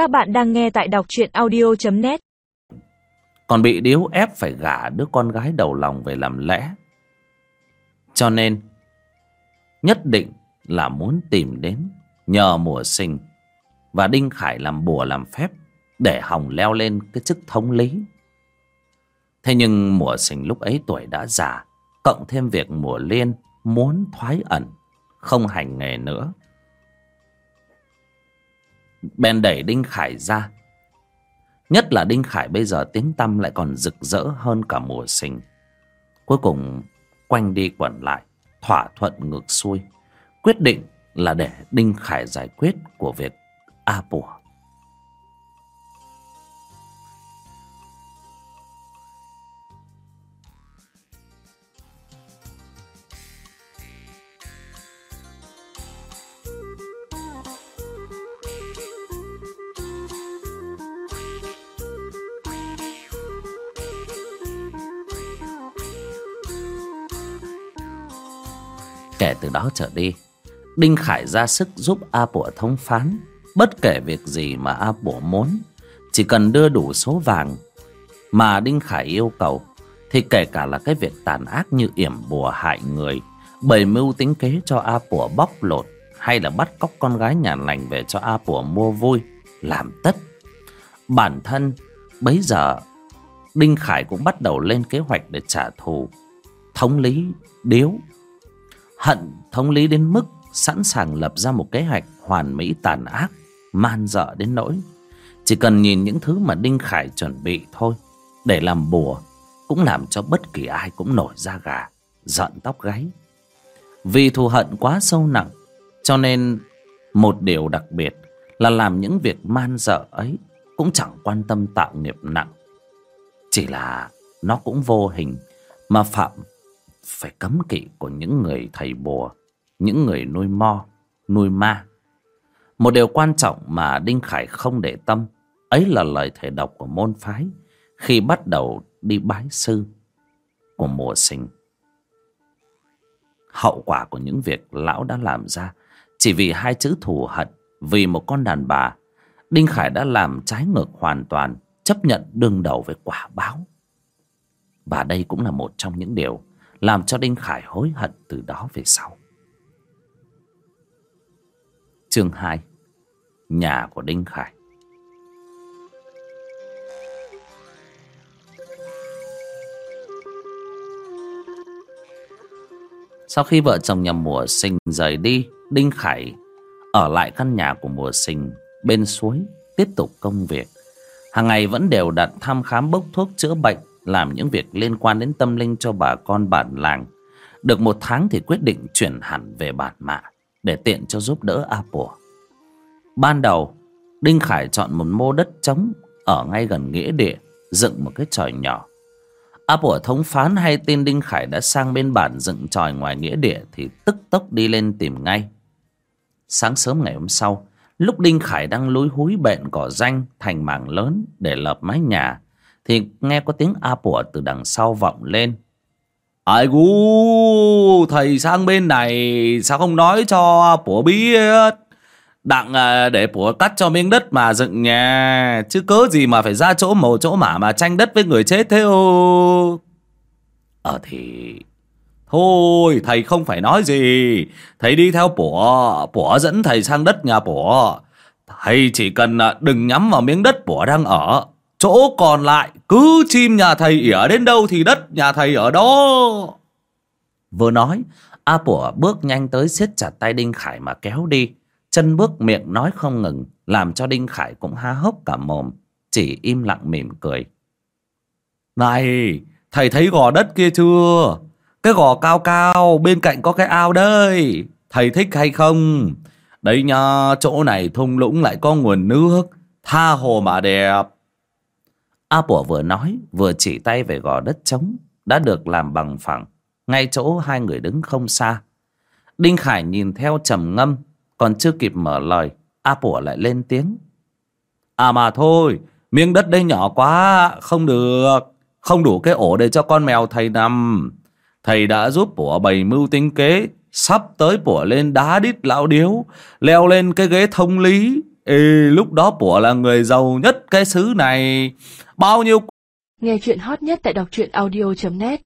Các bạn đang nghe tại đọc truyện audio.net Còn bị điếu ép phải gả đứa con gái đầu lòng về làm lẽ. Cho nên, Nhất định là muốn tìm đến Nhờ mùa sinh Và Đinh Khải làm bùa làm phép Để Hồng leo lên cái chức thống lý. Thế nhưng mùa sinh lúc ấy tuổi đã già, Cộng thêm việc mùa liên muốn thoái ẩn, Không hành nghề nữa bèn đẩy Đinh Khải ra. Nhất là Đinh Khải bây giờ tiếng tăm lại còn rực rỡ hơn cả mùa sinh. Cuối cùng quanh đi quẩn lại, thỏa thuận ngược xuôi. Quyết định là để Đinh Khải giải quyết của việc A Bùa. Kể từ đó trở đi. Đinh Khải ra sức giúp A Bủa thông phán. Bất kể việc gì mà A Bủa muốn, Chỉ cần đưa đủ số vàng Mà Đinh Khải yêu cầu, Thì kể cả là cái việc tàn ác như yểm bùa hại người, Bày mưu tính kế cho A Bủa bóc lột, Hay là bắt cóc con gái nhà lành về cho A Bủa mua vui, Làm tất. Bản thân, bấy giờ, Đinh Khải cũng bắt đầu lên kế hoạch để trả thù, Thống lý, Điếu hận thống lý đến mức sẵn sàng lập ra một kế hoạch hoàn mỹ tàn ác, man dợ đến nỗi. Chỉ cần nhìn những thứ mà đinh khải chuẩn bị thôi, để làm bùa, cũng làm cho bất kỳ ai cũng nổi da gà, giận tóc gáy. Vì thù hận quá sâu nặng, cho nên một điều đặc biệt là làm những việc man dợ ấy cũng chẳng quan tâm tạo nghiệp nặng. Chỉ là nó cũng vô hình mà phạm phải cấm kỵ của những người thầy bùa, những người nuôi mo, nuôi ma. Một điều quan trọng mà Đinh Khải không để tâm, ấy là lời thể độc của môn phái khi bắt đầu đi bái sư của mùa sinh. Hậu quả của những việc lão đã làm ra chỉ vì hai chữ thù hận, vì một con đàn bà, Đinh Khải đã làm trái ngược hoàn toàn, chấp nhận đương đầu với quả báo. Và đây cũng là một trong những điều làm cho Đinh Khải hối hận từ đó về sau. Chương 2 Nhà của Đinh Khải Sau khi vợ chồng nhà mùa sinh rời đi, Đinh Khải ở lại căn nhà của mùa sinh bên suối tiếp tục công việc. Hàng ngày vẫn đều đặt thăm khám bốc thuốc chữa bệnh làm những việc liên quan đến tâm linh cho bà con bản làng. Được một tháng thì quyết định chuyển hẳn về bản mạ để tiện cho giúp đỡ Apple. Ban đầu, Đinh Khải chọn một mô đất trống ở ngay gần nghĩa địa, dựng một cái tròi nhỏ. Apple thống phán hay tin Đinh Khải đã sang bên bản dựng tròi ngoài nghĩa địa thì tức tốc đi lên tìm ngay. Sáng sớm ngày hôm sau, lúc Đinh Khải đang lối húi bện cỏ danh thành mảng lớn để lợp mái nhà, thì nghe có tiếng a pủa từ đằng sau vọng lên. Ai gu thầy sang bên này sao không nói cho pủa biết? Đặng à, để pủa cắt cho miếng đất mà dựng nhà chứ cớ gì mà phải ra chỗ mồ chỗ mả mà tranh đất với người chết thế ô? Ờ thì thôi thầy không phải nói gì. Thầy đi theo pủa pủa dẫn thầy sang đất nhà pủa thầy chỉ cần à, đừng nhắm vào miếng đất pủa đang ở Chỗ còn lại cứ chim nhà thầy ỉa đến đâu thì đất nhà thầy ở đó. Vừa nói, A Pủa bước nhanh tới siết chặt tay Đinh Khải mà kéo đi. Chân bước miệng nói không ngừng, làm cho Đinh Khải cũng há hốc cả mồm, chỉ im lặng mỉm cười. Này, thầy thấy gò đất kia chưa? Cái gò cao cao, bên cạnh có cái ao đây. Thầy thích hay không? Đấy nha, chỗ này thung lũng lại có nguồn nước, tha hồ mà đẹp. A Bủa vừa nói, vừa chỉ tay về gò đất trống, đã được làm bằng phẳng ngay chỗ hai người đứng không xa. Đinh Khải nhìn theo trầm ngâm, còn chưa kịp mở lời, A Bủa lại lên tiếng. À mà thôi, miếng đất đây nhỏ quá, không được không đủ cái ổ để cho con mèo thầy nằm. Thầy đã giúp Bủa bày mưu tính kế, sắp tới Bủa lên đá đít lão điếu, leo lên cái ghế thông lý Ê, lúc đó bủa là người giàu nhất cái xứ này. Bao nhiêu Nghe chuyện hot nhất tại đọc truyện audio.net